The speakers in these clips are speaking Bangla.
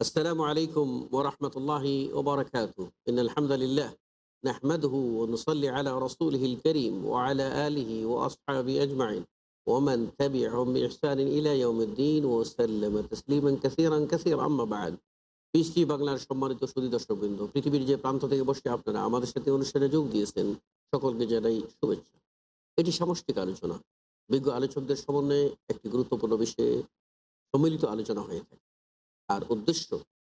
السلام عليكم ورحمة الله وبركاته إن الحمد لله نحمده ونصلي على رسوله الكريم وعلى آله وأصحابه أجمعين ومن تبعهم بإحسان إلى يوم الدين وسلم تسليما كثيرا كثيرا أما بعد পিসটি বাংলার সম্মানিত সুদী দর্শকবৃন্দ পৃথিবীর যে প্রান্ত থেকে বসে আপনারা আমাদের সাথে অনুষ্ঠানে যোগ দিয়েছেন সকলকে জানাই শুভেচ্ছা এটি সামষ্টিক আলোচনা বিজ্ঞ আলোচকদের সমন্বয়ে একটি গুরুত্বপূর্ণ বিষয়ে সম্মিলিত আলোচনা হয়ে থাকে আর উদ্দেশ্য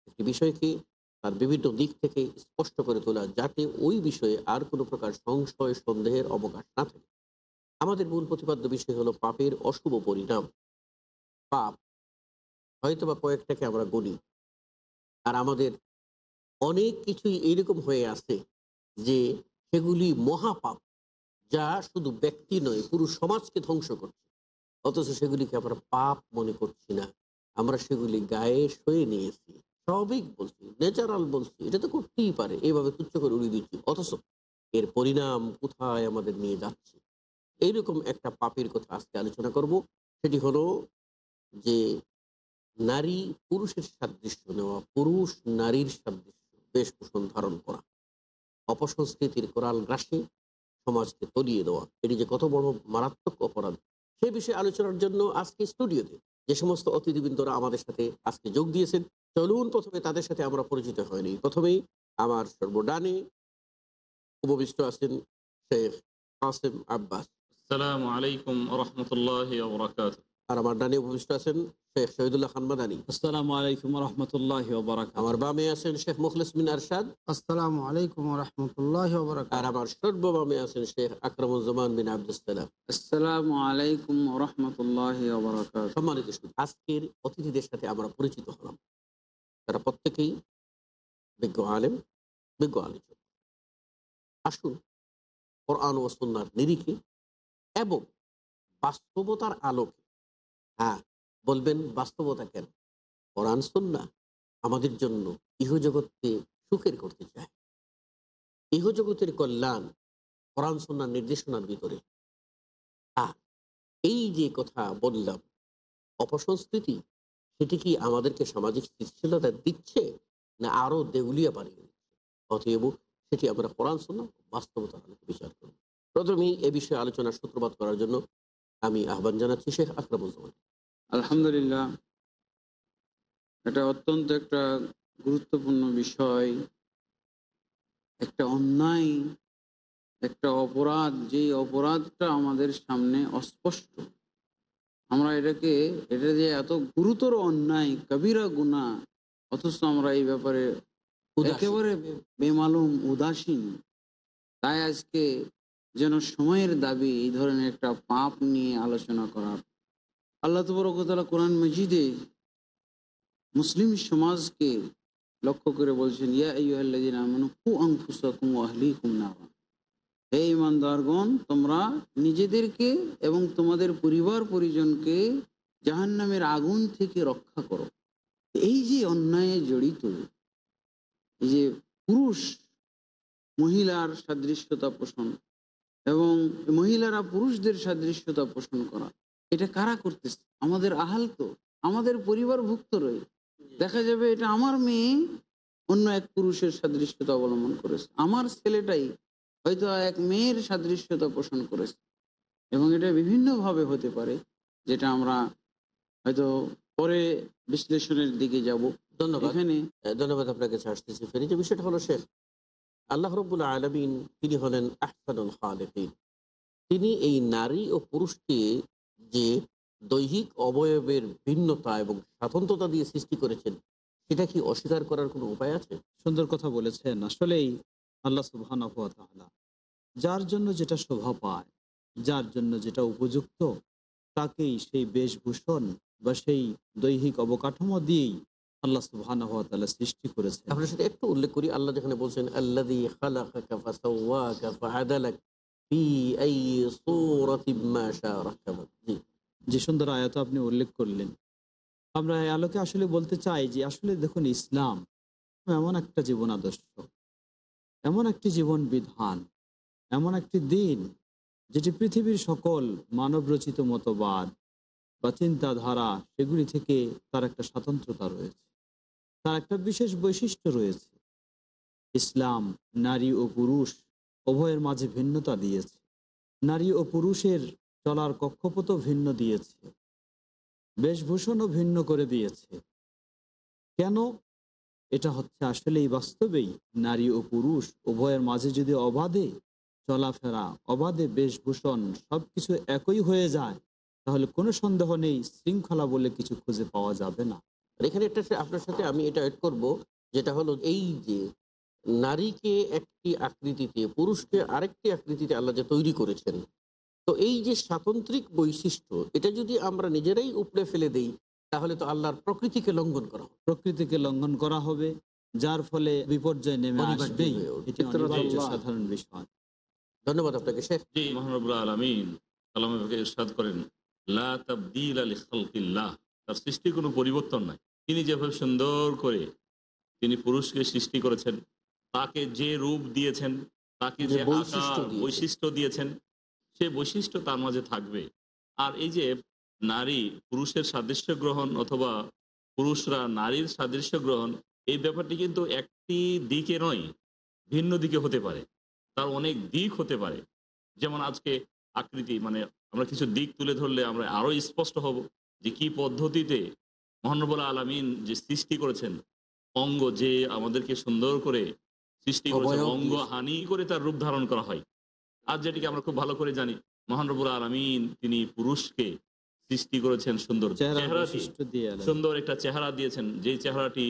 একটি বিষয়কে তার বিভিন্ন দিক থেকে স্পষ্ট করে তোলা যাতে ওই বিষয়ে আর কোনো প্রকার সংশয়, সন্দেহের অবকাশ না থাকে। আমাদের মূল প্রতিপাদ্য বিষয় হলো পাপের অশুভ পরিণাম। পাপ হয়তোবা কয়েকটাকে আমরা গণি, আর আমাদের অনেক কিছুই এইরকম হয়ে আছে যে সেগুলি মহাপাপ, যা শুধু ব্যক্তি নয় পুরো সমাজকে ধ্বংস করছে। অথচ সেগুলিকে আমরা পাপ মনে করছি না। আমরা সেগুলি গায়ে সয়ে নিয়েছি। স্বাভাবিক বলছি ন্যাচারাল বলছি, এটা তো করতেই পারে। এইভাবে তুচ্ছ করে উড়িয়ে দিচ্ছি। অথচ এর পরিণাম কোথায় আমাদের নিয়ে যাচ্ছে? এইরকম একটা পাপের কথা আজকে আলোচনা করব। সেটি হলো যে নারী পুরুষের সাদৃশ্য নেওয়া, পুরুষ নারীর সাদৃশ্য বেশভূষণ ধারণ করা। অপসংস্কৃতির কোরাল গ্রাসে সমাজকে তলিয়ে দেওয়া। এটি যে কত বড় মারাত্মক অপরাধ, সে বিষয়ে আলোচনার জন্য আজকে স্টুডিওতে যে সমস্ত অতিথিবৃন্দরা আমাদের সাথে আজকে যোগ দিয়েছেন, চলুন প্রথমে তাদের সাথে আমরা পরিচিত হয়নি প্রথমেই আমার সর্বডানে উপবিষ্ট আছেন শেখ আসেম আব্বাস। আসসালামু আলাইকুম রহমতুল্লাহ আর আমার ডানে উপবিষ্ট আছেন শেখ শহীদুল্লাহ খান মাদানী। আসসালামু আলাইকুম রহমতুল্লাহ আমার বামে আছেন শেখ মুখলিস বিন আরশাদ। আসসালামু আলাইকুম রহমতুল্লাহ আর আমার সর্ববামে আছেন শেখ আকরামুজ্জামান বিন আব্দুল সালাম। আসসালামু আলাইকুম রহমতুল্লাহ সম্মানিত আজকের অতিথিদের সাথে আমরা পরিচিত হলাম। তারা প্রত্যেকেই বিজ্ঞ আলেম বিজ্ঞ আলোচক। আসুন কোরআন ও সন্ন্যার নিরিখে এবং বাস্তবতার আলোকে হ্যাঁ বলবেন বাস্তবতা কেন? কোরআন সন্না আমাদের জন্য ইহজগৎকে সুখের করতে চায়। ইহজগতের কল্যাণ কোরআন সন্ন্যার নির্দেশনার ভিতরে। আর এই যে কথা বললাম, অপসংস্কৃতি, সেটি কি আমাদেরকে সামাজিক স্থিতিশীলতা দিচ্ছে না আরও দেউলিয়া বাড়িয়ে দিচ্ছে? অতএব সেটি আমরা কোরআন শোনা বাস্তবতা বিচার করব। প্রথমেই এ বিষয়ে আলোচনার সূত্রপাত করার জন্য আমি আহ্বান জানাচ্ছি শেখ আকরামুজ্জামান। আলহামদুলিল্লাহ এটা অত্যন্ত একটা গুরুত্বপূর্ণ বিষয়। একটা অন্যায় একটা অপরাধ যে অপরাধটা আমাদের সামনে অস্পষ্ট আমরা এটাকে এটা যে এত গুরুতর অন্যায় কবিরা গুণা অথচ আমরা এই ব্যাপারে একেবারে বেমালুম উদাসীন। তাই আজকে যেন সময়ের দাবি এই ধরনের একটা পাপ নিয়ে আলোচনা করার আল্লাহ তবরকতলা কোরআন মজিদে মুসলিম সমাজকে লক্ষ্য করে বলছেন, ইয়া ইমানদারগণ তোমরা নিজেদেরকে এবং তোমাদের পরিবার পরিজনকে জাহান্নামের আগুন থেকে রক্ষা করো। এই যে অন্যায়ে জড়িত, এই যে পুরুষ মহিলার সাদৃশ্যতা পোষণ এবং মহিলারা পুরুষদের সাদৃশ্যতা পোষণ করা এটা কারা করতেছে? আমাদের আহাল তো আমাদের পরিবারভুক্ত রয়ে। দেখা যাবে এটা আমার মেয়ে অন্য এক পুরুষের সাদৃশ্যতা অবলম্বন করেছে। আমার ছেলেটাই হয়তো এক মেয়ের সাদৃশ্যতা পোষণ করেছে। এবং এটা বিভিন্নভাবে হতে পারে যেটা আমরা হয়তো পরে বিশ্লেষণের দিকে যাব। ধন্যবাদ। এখানে ধন্যবাদ আপনার কাছে আসতেছি। ফেরি যে বিষয়টা হলো শেখ আল্লাহ রব্বুল আলমিন তিনি হলেন আহসানুল খালেকিন। তিনি এই নারী ও পুরুষকে যে দৈহিক অবয়বের ভিন্নতা এবং স্বাতন্ত্রতা দিয়ে সৃষ্টি করেছেন সেটা কি অস্বীকার করার কোনো উপায় আছে? সুন্দর কথা বলেছেন। আসলেই আল্লাহ সুবহান যার জন্য যেটা শোভা পায় যার জন্য যেটা উপযুক্ত তাকেই সেই বেশভূষণ বা সেই দৈহিক অবকাঠামো দিয়েই আল্লাহ সুবহান সৃষ্টি করেছেন। আমরা সেটা একটু উল্লেখ করি। আল্লাহ যেখানে বলছেন আল্লাযী যে সুন্দর আয়াত আপনি উল্লেখ করলেন। আমরা আলোকে আসলে বলতে চাই যে, আসলে দেখুন, ইসলাম এমন একটা জীবন আদর্শ, এমন একটি জীবন বিধান, এমন একটি দিন যেটি পৃথিবীর সকল মানবরচিত মতবাদ বা চিন্তাধারা সেগুলি থেকে তার একটা স্বাতন্ত্রতা রয়েছে, তার একটা বিশেষ বৈশিষ্ট্য রয়েছে। ইসলাম নারী ও পুরুষ উভয়ের মাঝে ভিন্নতা দিয়েছে। নারী ও পুরুষের চলার কক্ষপথও ভিন্ন দিয়েছে। বেশভূষণও ভিন্ন করে দিয়েছে। কেন? এটা হচ্ছে আসলেই বাস্তবেই নারী ও পুরুষ উভয়ের মাঝে যদি অবাধে চলাফেরা, অবাধে বেশভূষণ সবকিছু একই হয়ে যায়, তাহলে কোনো সন্দেহ নেই, শৃঙ্খলা বলে কিছু খুঁজে পাওয়া যাবে না। এখানে একটা আপনার সাথে আমি এটা এড করব, যেটা হলো এই যে নারীকে একটি আকৃতিতে পুরুষকে আরেকটি আকৃতিতে আল্লাহ যে তৈরি করেছেন। তো এই যে স্বাতন্ত্রিক বৈশিষ্ট্য এটা যদি আমরা নিজেরাই উপড়ে ফেলে দেই তাহলে তো আল্লাহর প্রকৃতিকে লঙ্ঘন করা হবে। প্রকৃতিকে লঙ্ঘন করা হবে যার ফলে বিপর্যয় নেমে আসবেই। সাধারণ বিষয়। ধন্যবাদ আপনাকে শেখ। জি মহানবুল্লাহ আলমিন আলমকে ইরশাদ করেন লা তাবদিল আলী খালকিল্লাহ তার সৃষ্টির কোনো পরিবর্তন নাই। তিনি যেভাবে সুন্দর করে তিনি পুরুষকে সৃষ্টি করেছেন তাকে যে রূপ দিয়েছেন তাকে যে বৈশিষ্ট্য দিয়েছেন। সে বৈশিষ্ট্য তার মাঝে থাকবে। আর এই যে নারী পুরুষের সাদৃশ্য গ্রহণ অথবা পুরুষরা নারীর সাদৃশ্য গ্রহণ এই ব্যাপারটি কিন্তু একটি দিকে নয় ভিন্ন দিকে হতে পারে। তার অনেক দিক হতে পারে। যেমন আজকে আকৃতি মানে আমরা কিছু দিক তুলে ধরলে আমরা আরও স্পষ্ট হব যে কি পদ্ধতিতে মহানবুল্লাহ আলমিন যে সৃষ্টি করেছেন অঙ্গ যে আমাদেরকে সুন্দর করে সৃষ্টি অবয়ব অঙ্গ হানি করে তার রূপ ধারণ করা হয়। আর যেটিকে আমরা খুব ভালো করে জানি মহানবুল আলমিন তিনি পুরুষকে সৃষ্টি করেছেন সুন্দর চেহারা। সুন্দর একটা চেহারা দিয়েছেন যে চেহারাটি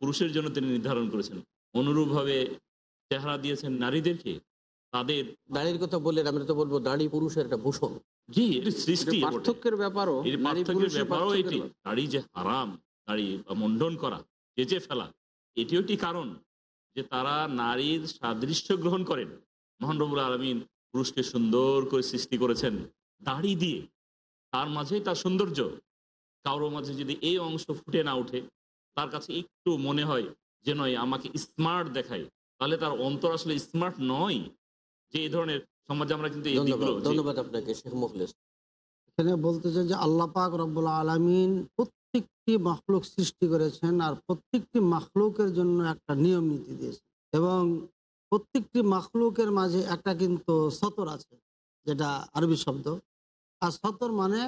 পুরুষের জন্য তিনি নির্ধারণ করেছেন। অনুরূপভাবে চেহারা দিয়েছেন নারীদেরকে তাদের দাড়ির কথা বললেন আমরা তো বলব দাড়ি পুরুষের একটা ভূষণ। জি এটি সৃষ্টি পার্থক্যের ব্যাপারও পার্থক্যের ব্যাপারও এটি। দাড়ি যে হারাম দাড়ি বা মুন্ডন করা চেঁচে ফেলা এটিও একটি কারণ। যে তারা নারীর সাদৃশ্য গ্রহণ করেন। মহান রবুল আলমিন পুরুষকে সুন্দর করে সৃষ্টি করেছেন দাড়ি দিয়ে। তার মাঝেই তার সৌন্দর্য। কারোর মাঝে যদি এই অংশ ফুটে না ওঠে তার কাছে একটু মনে হয় যে নয় আমাকে স্মার্ট দেখায়। তাহলে তার অন্তর আসলে স্মার্ট নয়। যে এই ধরনের সমাজে আমরা কিন্তু ধন্যবাদ ধন্যবাদ আপনাকে শেখ মুখলেস এখানে বলতে চাই যে আল্লাহ পাক রব্বুল আলমিন প্রত্যেকটি মাখলুক সৃষ্টি করেছেন আর প্রত্যেকটি মাখলুকের জন্য একটা নিয়ম নীতি দিয়েছেন। এবং প্রত্যেকটি মাখলুকের মাঝে একটা কিন্তু সতর আছে যেটা আরবি শব্দ। আর সতর মানে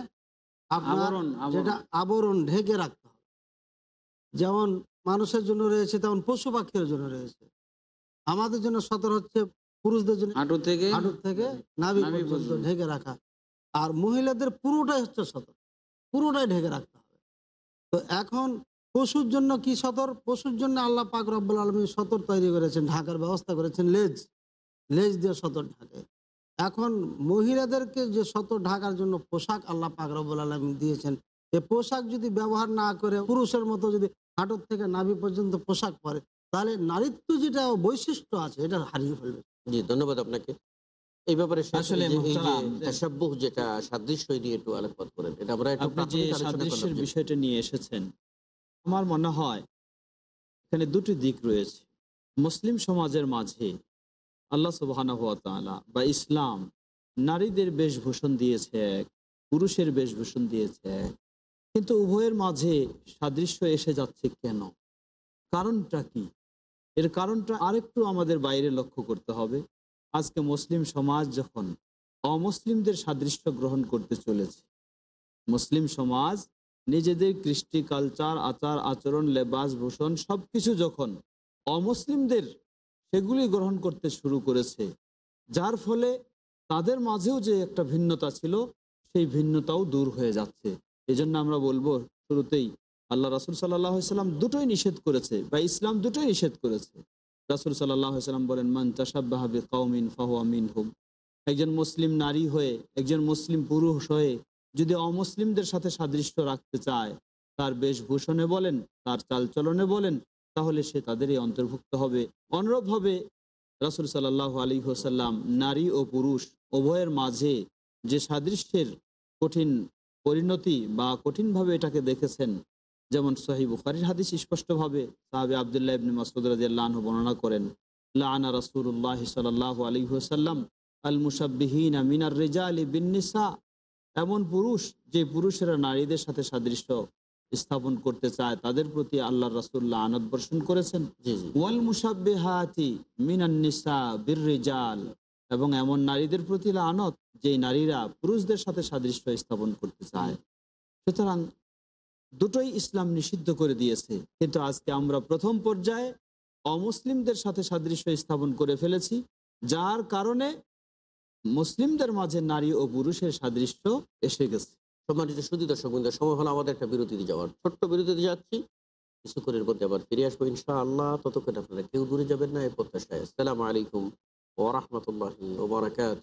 আপনার। যেটা আবরণ ঢেকে রাখতে হবে। যেমন মানুষের জন্য রয়েছে তেমন পশু পাখির জন্য রয়েছে। আমাদের জন্য সতর হচ্ছে পুরুষদের জন্য হাঁটু থেকে হাঁটুর থেকে নাভি নাভি পর্যন্ত। ঢেকে রাখা। আর মহিলাদের পুরোটাই হচ্ছে সতর। পুরোটাই ঢেকে রাখতে হবে। তো এখন পশুর জন্য কি সতর? পশুর জন্য আল্লাহ পাক রব্বুল আলমী সতর তৈরি করেছেন, ঢাকার ব্যবস্থা করেছেন লেজ। লেজ দিয়ে সতর ঢাকে। এখন মহিলাদেরকে যে সতর ঢাকার জন্য পোশাক আল্লাহ পাক রব্বুল আলমী দিয়েছেন এই পোশাক যদি ব্যবহার না করে, পুরুষের মতো যদি হাঁটুর থেকে নাভি পর্যন্ত পোশাক পরে, তাহলে নারীত্ব যেটা বৈশিষ্ট্য আছে এটা হারিয়ে ফেলবে। জি, ধন্যবাদ আপনাকে। এই ব্যাপারে আসলে যেটা সাদৃশ্য নিয়ে একটু আলোকপাত করেন। এটা আমরা আপনি যে সাদৃশ্যের বিষয়টা নিয়ে এসেছেন আমার মনে হয় এখানে দুটি দিক রয়েছে। মুসলিম সমাজের মাঝে আল্লাহ সুবহানাহু ওয়া তাআলা বা ইসলাম নারীদের বেশভূষণ দিয়েছে এক পুরুষের বেশভূষণ দিয়েছে এক কিন্তু উভয়ের মাঝে সাদৃশ্য এসে যাচ্ছে কেন? কারণটা কি? এর কারণটা আরেকটু আমাদের বাইরে লক্ষ্য করতে হবে। আজকে মুসলিম সমাজ যখন অমুসলিমদের সাদৃশ্য গ্রহণ করতে চলেছে, মুসলিম সমাজ নিজেদের কৃষ্টি কালচার আচার, আচরণ, লেবাস, ভূষণ সবকিছু যখন অমুসলিমদের সেগুলি গ্রহণ করতে শুরু করেছে, যার ফলে তাদের মাঝেও যে একটা ভিন্নতা ছিল, সেই ভিন্নতাও দূর হয়ে যাচ্ছে। এই জন্য আমরা বলব শুরুতেই আল্লাহ রাসুল সাল্লাম দুটোই নিষেধ করেছে বা ইসলাম দুটোই নিষেধ করেছে। রাসুল সাল্লাম বলেন, মান চাষাবাহাবি কাউমিন ফাহুয়া মিন হুম একজন মুসলিম নারী হয়ে, একজন মুসলিম পুরুষ হয়ে যদি অমুসলিমদের সাথে সাদৃশ্য রাখতে চায়, তার বেশভূষণে বলেন, তার চালচলনে বলেন, তাহলে সে তাদেরই অন্তর্ভুক্ত হবে অনুরূপভাবে রাসুল সাল্লাহ আলী হোসাল্লাম নারী ও পুরুষ উভয়ের মাঝে যে সাদৃশ্যের কঠিন পরিণতি বা কঠিনভাবে এটাকে দেখেছেন যেমন সহি বুখারির হাদিস স্পষ্টভাবে সাহাবি আবদুল্লাহ ইবনে মাসুদ রাজিয়াল্লাহ বর্ণনা করেন লানা রাসুল্লাহ সাল্লাহ আলী হোসাল্লাম আল মুসাবিহীন মিনার রেজা আলী বিন্নিসা এমন পুরুষ যে পুরুষেরা নারীদের সাথে সাদৃশ্য স্থাপন করতে চায় তাদের প্রতি আল্লাহ রাসুল্লাহ আনদ বর্ষণ করেছেন। ওয়াল মুসাব্বিহাতি মিনান্নিসা বিররিজাল এবং এমন নারীদের প্রতি লানত যে নারীরা পুরুষদের সাথে সাদৃশ্য স্থাপন করতে চায়। সুতরাং দুটোই ইসলাম নিষিদ্ধ করে দিয়েছে। কিন্তু আজকে আমরা প্রথম পর্যায়ে অমুসলিমদের সাথে সাদৃশ্য স্থাপন করে ফেলেছি, যার কারণে মুসলিমদের মাঝে নারী ও পুরুষের সাদৃশ্য এসে গেছে। সম্মানিত সুদী দর্শক বন্ধু সময় হলো আমাদের একটা বিরতিতে যাওয়ার। ছোট্ট বিরতিতে যাচ্ছি। কিছুক্ষণের মধ্যে আবার ফিরে আসব ইনশা আল্লাহ ততক্ষণ আপনারা কেউ দূরে যাবেন না এই প্রত্যাশায়। আসসালামু আলাইকুম ও রহমতুল্লাহি ওবরাকাত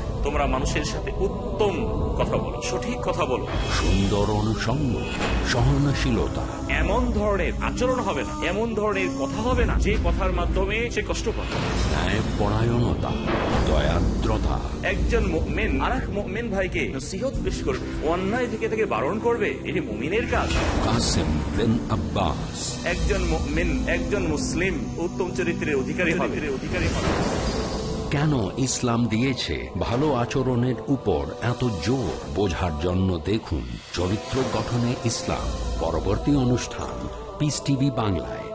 তোমরা মানুষের সাথে উত্তম কথা বলো সঠিক কথা বলো। সুন্দর অনুষঙ্গ সহনশীলতা। এমন ধরনের আচরণ হবে না এমন ধরনের কথা হবে না যে কথার মাধ্যমে সে কষ্ট পাবে দয়াদ্রতা। একজন মেন আর এক মেন ভাইকে নসিহত পেশ করবে অন্যায় থেকে থেকে বারণ করবে এটি মুমিনের কাজ। কাসেম বিন আব্বাস। একজন মেন একজন মুসলিম উত্তম চরিত্রের অধিকারী হবে। অধিকারী হবে। কেন ইসলাম দিয়েছে? ভালো আচরণের উপর এত জোর বোঝার জন্য দেখুন চরিত্র গঠনে ইসলাম। পরবর্তী অনুষ্ঠান পিস টিভি বাংলায়।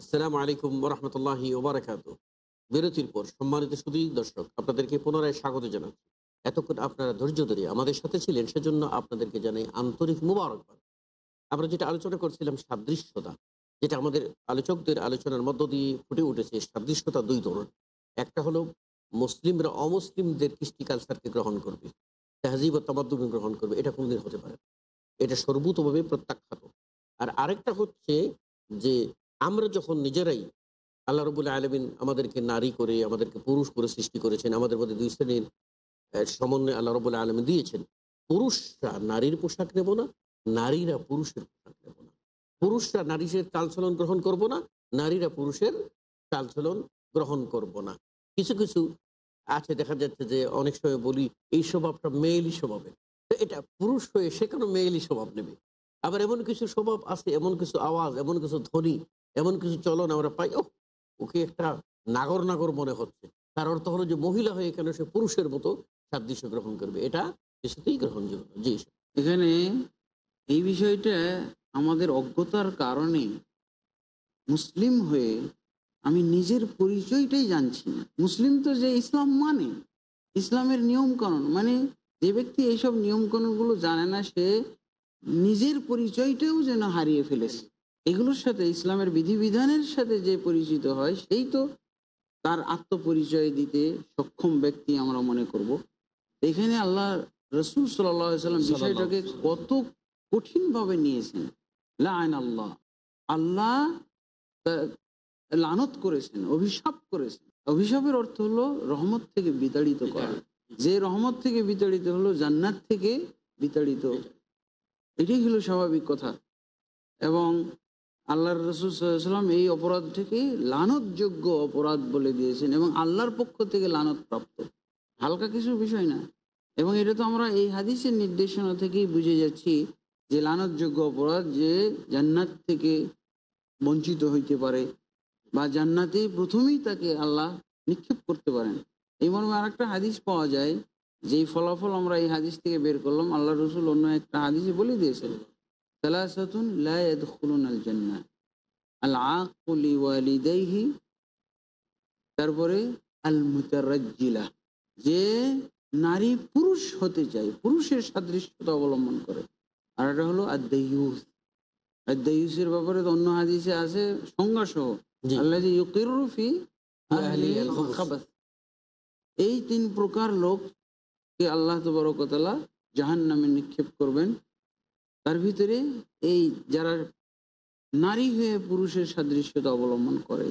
আসসালামু আলাইকুম রহমতুল্লাহি বিরতির পর সম্মানিত সুদী দর্শক, আপনাদেরকে পুনরায় স্বাগত জানাচ্ছি। এতক্ষণ আপনারা ধৈর্য ধরে আমাদের সাথে ছিলেন, সেজন্য আপনাদেরকে জানাই আন্তরিক মুবারকবাদ। আমরা যেটা আলোচনা করছিলাম সাদৃশ্যতা, যেটা আমাদের আলোচকদের আলোচনার মধ্য দিয়ে ফুটে উঠেছে সাদৃশ্যতা দুই ধরনের। একটা হলো মুসলিমরা অমুসলিমদের কৃষ্টি কালচারকে গ্রহণ করবে, তেহজিব ও গ্রহণ করবে, এটা কোনদিন হতে পারে এটা সর্বতভাবে প্রত্যাখ্যাত। আর আরেকটা হচ্ছে যে আমরা যখন নিজেরাই আল্লাহ রবুল্লা আলমিন আমাদেরকে নারী করে, আমাদেরকে পুরুষ করে সৃষ্টি করেছেন, আমাদের মধ্যে দুই শ্রেণির সমন্বয় আল্লাহ রবুল্লা আলমিন দিয়েছেন। পুরুষরা নারীর পোশাক নেব না, নারীরা পুরুষের পোশাক নেব না। পুরুষরা নারীদের চালচলন গ্রহণ করব না, নারীরা পুরুষের চালচলন গ্রহণ করব না। কিছু কিছু আছে, দেখা যাচ্ছে যে অনেক সময় বলি, এই স্বভাবটা মেয়েলি স্বভাবের তো এটা পুরুষ হয়ে সে কেন মেয়েলি স্বভাব নেবে। আবার এমন কিছু স্বভাব আছে, এমন কিছু আওয়াজ, এমন কিছু ধ্বনি, এমন কিছু চলন আমরা পাই ও ওকে একটা নাগর নাগর মনে হচ্ছে। তার অর্থ হলো যে মহিলা হয়ে কেন সে পুরুষের মতো সাদৃশ্য গ্রহণ করবে। এটা কিছুতেই গ্রহণযোগ্য। জি এখানে এই বিষয়টা আমাদের অজ্ঞতার কারণে মুসলিম হয়ে আমি নিজের পরিচয়টাই জানছি না। মুসলিম তো যে ইসলাম মানে ইসলামের নিয়ম কানুন মানে যে ব্যক্তি এইসব নিয়ম কানুনগুলো জানে না, সে নিজের পরিচয়টাও যেন হারিয়ে ফেলেছে। এগুলোর সাথে, ইসলামের বিধিবিধানের সাথে যে পরিচিত হয়, সেই তো তার আত্মপরিচয় দিতে সক্ষম ব্যক্তি আমরা মনে করব। এখানে আল্লাহ রসুল সাল্লাম বিষয়টাকে কত কঠিন ভাবে নিয়েছেন। লাইন আল্লাহ আল্লাহ লানত করেছেন অভিশাপ করেছেন। অভিশাপের অর্থ হলো রহমত থেকে বিতাড়িত করা। যে রহমত থেকে বিতাড়িত হলো জান্নাত থেকে বিতাড়িত। এটাই হলো স্বাভাবিক কথা। এবং আল্লাহ রসুলাম এই অপরাধটিকে লানতযোগ্য অপরাধ বলে দিয়েছেন এবং আল্লাহর পক্ষ থেকে লানত প্রাপ্ত হালকা কিছু বিষয় না। এবং এটা তো আমরা এই হাদিসের নির্দেশনা থেকেই বুঝে যাচ্ছি যে লানতযোগ্য অপরাধ যে জান্নাত থেকে বঞ্চিত হইতে পারে বা জান্নাতে প্রথমেই তাকে আল্লাহ নিক্ষেপ করতে পারেন। এই মর্মে আর একটা হাদিস পাওয়া যায়, যেই ফলাফল আমরা এই হাদিস থেকে বের করলাম, আল্লাহ রসুল অন্য একটা হাদিসে বলে দিয়েছেন ওয়ালিদাইহি তারপরে আল মুতারাজ্জিলা যে নারী পুরুষ হতে চায় পুরুষের সাদৃশ্যতা অবলম্বন করে। আর এটা হলো আদায়ুস আদায়ুসের ব্যাপারে তো অন্য হাদিসে আছে সংজ্ঞা সহ আল্লাহ ইউকিরুফি। এই তিন প্রকার লোককে আল্লাহ তবরকতলা জাহান নামে নিক্ষেপ করবেন। তার ভিতরে এই যারা নারী হয়ে পুরুষের সাদৃশ্যতা অবলম্বন করে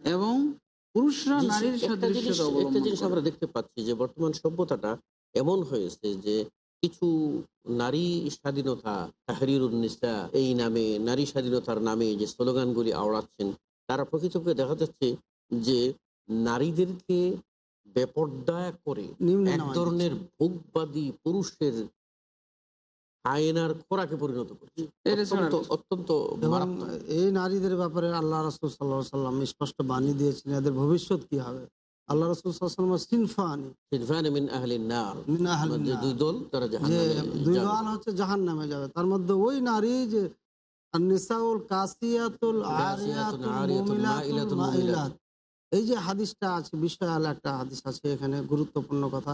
এবং পুরুষরা নারীর একটা জিনিস একটা জিনিস আমরা দেখতে পাচ্ছি যে বর্তমান সভ্যতাটা এমন হয়েছে যে কিছু নারী স্বাধীনতা তাহরির উন্নিসা এই নামে নারী স্বাধীনতার নামে যে স্লোগানগুলি আওড়াচ্ছেন তারা প্রকৃতপক্ষে দেখা যাচ্ছে যে নারীদেরকে বেপর্দা করে এক ধরনের ভোগবাদী পুরুষের আয়নার খোরাকে পরিণত করছে অত্যন্ত এই নারীদের ব্যাপারে আল্লাহ রসুল সাল্লাহ সাল্লাম স্পষ্ট বাণী দিয়েছেন এদের ভবিষ্যৎ কি হবে? আল্লাহ রসুল সাল্লাম সিনফানি। মিন নার মিন আহলিন যে নার। দুই দল তারা দুই দল হচ্ছে জাহান নামে যাবে। তার মধ্যে ওই নারী যে নিসাউল কাসিয়াতুল আরিয়াতুল মুমিলাতুল মাইলাত। এই যে হাদিসটা আছে বিশাল একটা হাদিস আছে এখানে গুরুত্বপূর্ণ কথা।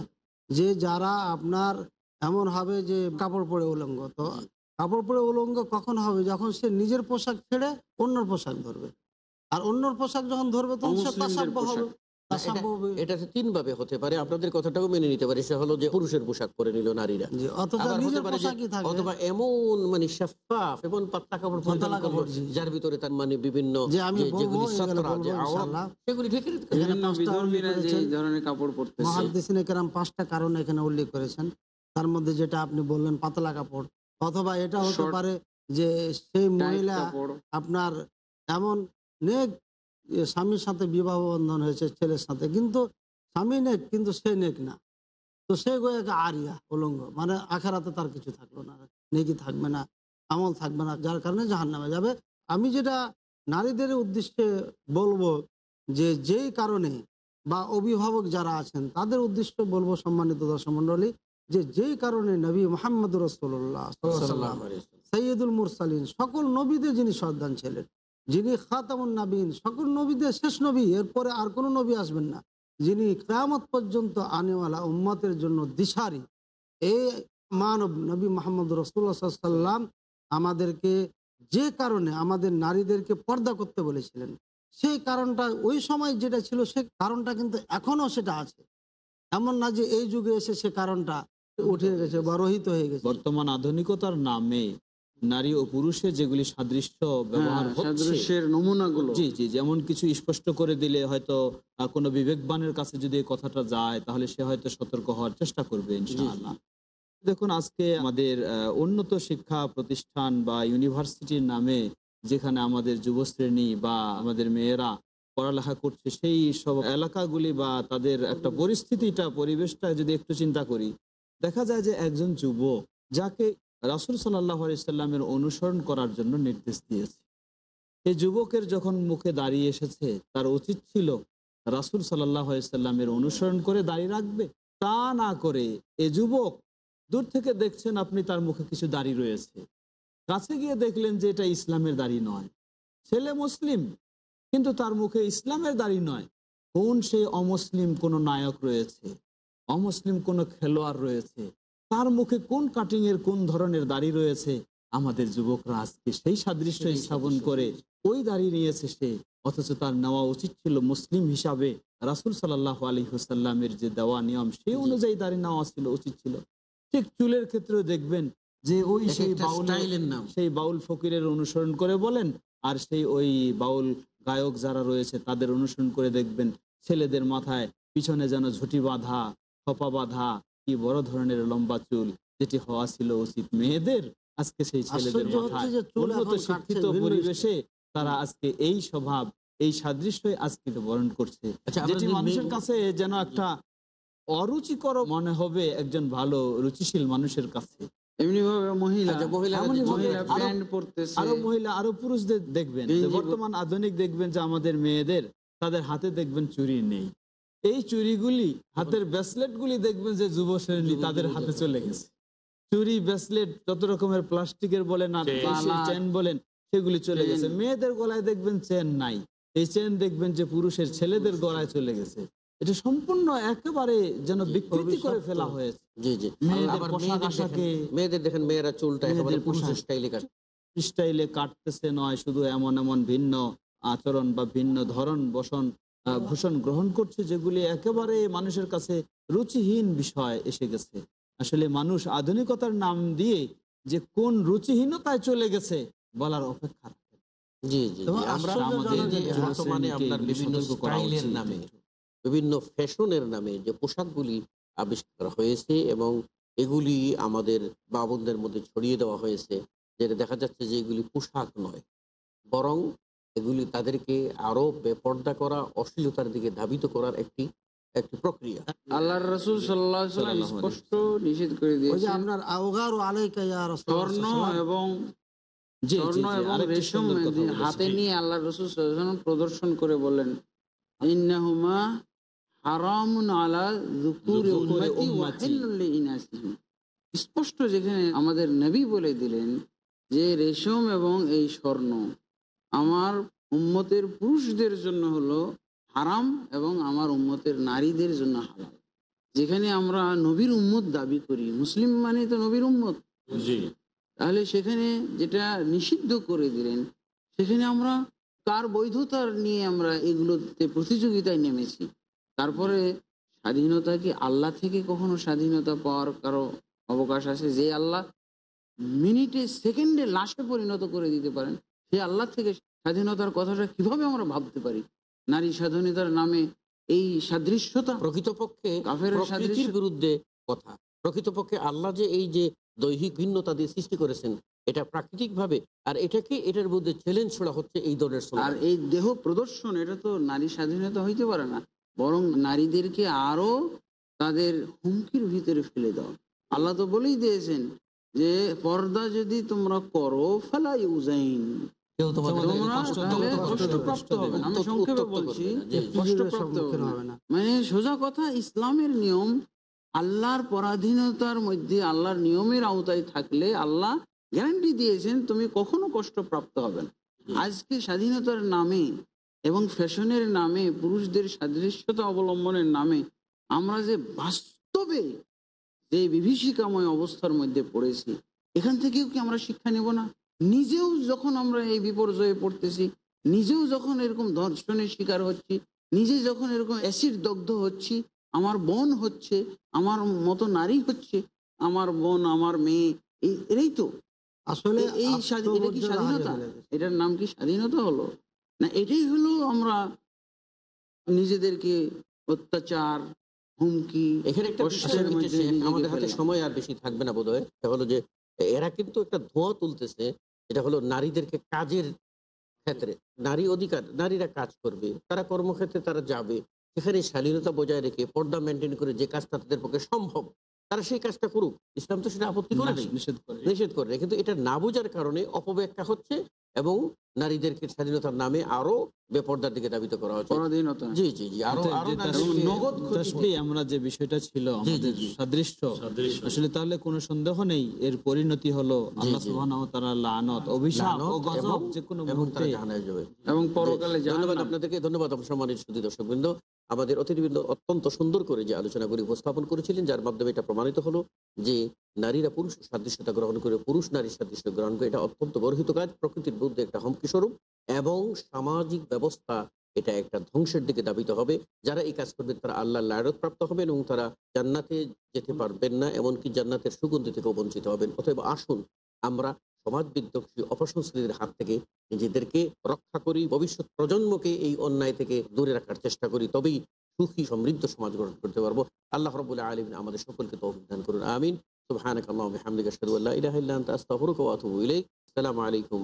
যে যারা আপনার এমন হবে যে কাপড় পরে উলঙ্গ। তো কাপড় পরে উলঙ্গ কখন হবে? যখন সে নিজের পোশাক ছেড়ে অন্যর পোশাক ধরবে। আর অন্যর পোশাক যখন ধরবে তখন সে অমুসলিমদের তাসাব্য হবে। এটা- তিন ভাবে হতে পারে। আপনাদের কথাটাও মেনে নিতে পারে। সে হলো যে পুরুষের পোশাক পরে নিল নারীরা। অথবা এমন মানে শাফাফ এবং পাতলা কাপড়। যার ভিতরে তার মানে বিভিন্ন যে আমি যেগুলি। ধরনের কাপড় কেরাম পাঁচটা কারণ এখানে উল্লেখ করেছেন। তার মধ্যে যেটা আপনি বললেন পাতলা কাপড় অথবা এটা হতে পারে যে সেই মহিলা আপনার এমন নেক স্বামীর সাথে বিবাহ বন্ধন হয়েছে ছেলের সাথে কিন্তু স্বামী নেক কিন্তু সে নেক না। তো সে গোয়াকে আরিয়া উলঙ্গ মানে আখারাতে তার কিছু থাকল না নেকি থাকবে না আমল থাকবে না যার কারণে জাহান নামে যাবে। আমি যেটা নারীদের উদ্দেশ্যে বলব যে যেই কারণে বা অভিভাবক যারা আছেন তাদের উদ্দেশ্য বলব সম্মানিত দর্শক মন্ডলী যে যেই কারণে নবী মোহাম্মদ রসোল্লাহ। সৈয়দুল মুরসালিন সকল নবীদের যিনি সন্তান ছিলেন যিনি খাতামুন নাবিন সকল নবীদের শেষ নবী এরপরে আর কোনো নবী আসবেন না। যিনি কেয়ামত পর্যন্ত আনেওয়ালা উম্মতের জন্য দিশারি এই মানব নবী মোহাম্মদ রসুল্লাহ সাল্লাম আমাদেরকে যে কারণে আমাদের নারীদেরকে পর্দা করতে বলেছিলেন। সেই কারণটা ওই সময় যেটা ছিল সে কারণটা কিন্তু এখনও সেটা আছে। এমন না যে এই যুগে এসে সে কারণটা উঠে গেছে বা রহিত হয়ে গেছে। বর্তমান আধুনিকতার নামে নারী ও পুরুষের যেগুলি সাদৃশ্য ব্যবহার হ্যাঁ, হচ্ছে সাদৃশ্যের নমুনাগুলো। জি জি যেমন কিছু স্পষ্ট করে দিলে হয়তো কোনো বিবেকবানের কাছে যদি কথাটা যায় তাহলে সে হয়তো সতর্ক হওয়ার চেষ্টা করবে ইনশাআল্লাহ। দেখুন আজকে আমাদের উন্নত শিক্ষা প্রতিষ্ঠান বা ইউনিভার্সিটির নামে যেখানে আমাদের যুবশ্রেণী বা আমাদের মেয়েরা পড়ালেখা করছে সেই সব এলাকাগুলি বা তাদের একটা পরিস্থিতিটা পরিবেশটা যদি একটু চিন্তা করি দেখা যায় যে একজন যুবক যাকে রাসুল সাল্লাহ সাল্লামের অনুসরণ করার জন্য নির্দেশ দিয়েছে। এই যুবকের যখন মুখে দাঁড়িয়ে এসেছে, তার উচিত ছিল রাসুল সাল্লাহ সাল্লামের অনুসরণ করে দাঁড়িয়ে রাখবে। তা না করে এ যুবক দূর থেকে দেখছেন আপনি তার মুখে কিছু দাড়ি রয়েছে। কাছে গিয়ে দেখলেন যে এটা ইসলামের দাড়ি নয়। ছেলে মুসলিম, কিন্তু তার মুখে ইসলামের দাড়ি নয়। কোন সেই অমুসলিম, কোন নায়ক রয়েছে? অমুসলিম কোন খেলোয়াড় রয়েছে? তার মুখে কোন কাটিং এর কোন ধরনের দাড়ি রয়েছে? আমাদের যুবকরা আজকে সেই সাদৃশ্য। স্থাপন করে ওই দাড়ি নিয়েছে সে। অথচ তার নেওয়া উচিত ছিল মুসলিম হিসাবে রাসুল সাল্লাহ আলী হুসাল্লামের যে দেওয়া নিয়ম সেই অনুযায়ী দাড়ি নেওয়া ছিল উচিত ছিল। ঠিক চুলের ক্ষেত্রেও দেখবেন যে ওই সেই নাম। সেই বাউল ফকিরের অনুসরণ করে বলেন আর সেই ওই বাউল গায়ক যারা রয়েছে তাদের অনুসরণ করে দেখবেন ছেলেদের মাথায় পিছনে যেন ঝুটি বাঁধা খপা বাঁধা কি বড় ধরনের লম্বা চুল যেটি হওয়া ছিল উচিত মেয়েদের? আজকে সেই ছেলেদের মাথায় উন্নত শিক্ষিত পরিবেশে তারা আজকে এই স্বভাব এই সাদৃশ্যই আজকে বরণ করছে। আচ্ছা, যেটি মানুষের কাছে যেন একটা অরুচিকর মনে হবে একজন ভালো রুচিশীল মানুষের কাছে। আচ্ছা, আরো- মহিলা আরও পুরুষদের দেখবেন। বর্তমান আধুনিক দেখবেন যে আমাদের মেয়েদের তাদের হাতে দেখবেন চুরি নেই। এই চুরিগুলি হাতের ব্রেসলেট গুলি দেখবেন যে যুব শ্রেণি তাদের হাতে। চলে গেছে। চুরি ব্রেসলেট যত রকমের প্লাস্টিকের বলেন আর চেন। বলেন সেগুলি চলে গেছে। মেয়েদের গলায় দেখবেন চেন নাই। এই চেন দেখবেন যে পুরুষের ছেলেদের গলায় চলে গেছে। এটা সম্পূর্ণ একেবারে যেন বিকৃতি করে ফেলা হয়েছে। মেয়েদের দেখেন- মেয়েদের দেখেন মেয়েরা চুলটা। স্টাইলে কাটে। স্টাইলে কাটতেছে নয় শুধু এমন এমন ভিন্ন আচরণ বা ভিন্ন ধরন বসন ভূষণ গ্রহণ করছে যেগুলি একেবারে মানুষের কাছে রুচিহীন বিষয় এসে গেছে। আসলে মানুষ আধুনিকতার নাম দিয়ে যে কোন রুচিহীনতায় চলে গেছে বলার অপেক্ষা বিভিন্ন ফ্যাশনের নামে যে পোশাকগুলি আবিষ্কার হয়েছে এবং এগুলি আমাদের বাবনদের মধ্যে ছড়িয়ে দেওয়া হয়েছে যেটা দেখা যাচ্ছে যে এগুলি পোশাক নয় বরং এগুলি তাদেরকে আরও বেপর্দা করা অশ্লীলতার দিকে ধাবিত করার একটি একটি প্রক্রিয়া। আল্লাহ রসুল সাল্লাম স্পষ্ট নিষেধ করে দিয়েছেন। আপনার আওগার ও আলাইকা ইয়া রাসূলুল্লাহ স্বর্ণ এবং জি, জি, স্বর্ণ এবং রেশম সুন্দর কথা বলেছেন। হাতে নিয়ে আল্লাহ রসুল সাল্লাল্লাহু প্রদর্শন করে বলেন ইন্নাহুমা হারামুন আলা যুকুরি যুকুরি উম্মতি ওয়া হিল্লুল লিইনাসিহিম। স্পষ্ট যেখানে আমাদের নবী বলে দিলেন যে রেশম এবং এই স্বর্ণ আমার উম্মতের পুরুষদের জন্য হলো হারাম এবং আমার উম্মতের নারীদের জন্য হারাম যেখানে আমরা নবীর উম্মত দাবি করি মুসলিম মানে তো নবীর উম্মত। তাহলে সেখানে যেটা নিষিদ্ধ করে দিলেন সেখানে আমরা কার বৈধতার নিয়ে আমরা এগুলোতে প্রতিযোগিতায় নেমেছি? তারপরে স্বাধীনতা কি আল্লাহ থেকে কখনো স্বাধীনতা পাওয়ার কারও অবকাশ আছে? যে আল্লাহ মিনিটে সেকেন্ডে লাশে পরিণত করে দিতে পারেন সে আল্লাহ থেকে স্বাধীনতার কথাটা কীভাবে আমরা ভাবতে পারি? নারী স্বাধীনতার নামে এই সাদৃশ্যতা প্রকৃতপক্ষে কাফের বিরুদ্ধে কথা। প্রকৃতপক্ষে আল্লাহ যে এই যে দৈহিক ভিন্নতা দিয়ে সৃষ্টি করেছেন এটা প্রাকৃতিক ভাবে আর এটাকে এটার মধ্যে চ্যালেঞ্জ ছড়া হচ্ছে এই দলের আর এই দেহ প্রদর্শন এটা তো নারী স্বাধীনতা হইতে পারে না বরং নারীদেরকে আরও তাদের হুমকির ভিতরে ফেলে দাও। আল্লাহ তো বলেই দিয়েছেন যে পর্দা যদি তোমরা করো ফেলাই উজাইন কেউ তোমাদের মানে সোজা কথা ইসলামের নিয়ম আল্লাহর পরাধীনতার মধ্যে আল্লাহর নিয়মের আওতায় থাকলে আল্লাহ গ্যারান্টি দিয়েছেন তুমি কখনো কষ্টপ্রাপ্ত হবে না। আজকে স্বাধীনতার নামে এবং ফ্যাশনের নামে পুরুষদের সাদৃশ্যতা অবলম্বনের নামে আমরা যে বাস্তবে যে বিভীষিকাময় অবস্থার মধ্যে পড়েছি এখান থেকেও কি আমরা শিক্ষা নেব না? নিজেও যখন আমরা এই বিপর্যয়ে পড়তেছি নিজেও যখন এরকম ধর্ষণের শিকার হচ্ছি নিজে যখন এরকম অ্যাসিড দগ্ধ হচ্ছি আমার বোন হচ্ছে আমার মতো নারী হচ্ছে আমার বোন আমার মেয়ে এই এরাই তো। আসলে এই- এটা কি স্বাধীনতা? এটার নাম কি স্বাধীনতা হলো? না এটাই হলো আমরা নিজেদেরকে অত্যাচার হুমকি এখানে একটা আমাদের হাতে সময় আর বেশি থাকবে না বোধহয়। সেটা হলো যে এরা কিন্তু একটা ধোঁয়া তুলতেছে এটা হলো নারীদেরকে কাজের ক্ষেত্রে, নারী অধিকার, নারীরা কাজ করবে, তারা কর্মক্ষেত্রে তারা যাবে। সেখানে শালীনতা বজায় রেখে পর্দা মেনটেন করে যে কাজটা তাদের পক্ষে সম্ভব। তারা সেই কাজটা করুক। ইসলাম তো সেটা আপত্তি করে নিষেধ করে। কিন্তু এটা না বোঝার কারণে অপব্যাখ্যা হচ্ছে এবং নারীদেরকে স্বাধীনতার নামে আরও বেপর্দার দিকে দাবিত করা হচ্ছে। জি জি জি আরও আমরা যে বিষয়টা ছিল। সাদৃশ্য। আসলে তাহলে কোনো সন্দেহ নেই। এর পরিণতি হলো আল্লাহ সুবহানাহু ওয়া তাআলার লানত অভিশাপ ও গজব এবং- যে কোনো তারা মুহূর্তে জাহান্নামে এবং পরকালে ধন্যবাদ আপনাদেরকে ধন্যবাদ সম্মানিত সুদী দর্শকবৃন্দ। আমাদের অতিথিবৃন্দ অত্যন্ত সুন্দর করে যে আলোচনাগুলি উপস্থাপন করেছিলেন, যার মাধ্যমে এটা প্রমাণিত হলো যে নারীরা পুরুষ সাদৃশ্যতা গ্রহণ করে, পুরুষ নারীর সাদৃশ্য গ্রহণ করে, এটা অত্যন্ত গর্হিত কাজ, প্রকৃতির বিরুদ্ধে একটা হুমকি স্বরূপ এবং সামাজিক ব্যবস্থা এটা একটা ধ্বংসের দিকে দাবিত হবে। যারা এই কাজ করবেন তারা আল্লাহ লায়রত প্রাপ্ত হবেন এবং তারা জান্নাতে যেতে পারবেন না, এমনকি জান্নাতের সুগন্ধি থেকেও বঞ্চিত হবেন। অতএব আসুন, আমরা সমাজ বিদ্বেষী অপসংস্কৃতির হাত থেকে নিজেদেরকে রক্ষা করি, ভবিষ্যৎ প্রজন্মকে এই অন্যায় থেকে দূরে রাখার চেষ্টা করি, তবেই সুখী, সমৃদ্ধ সমাজ গঠন করতে পারব। আল্লাহ রবুল্লাহ আলমিন আমাদের সকলকে তো অভিযান করুন, আমিন। আসসালামু আলাইকুম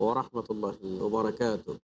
ওরহমতুল্লাহ রাহমাতুল্লাহি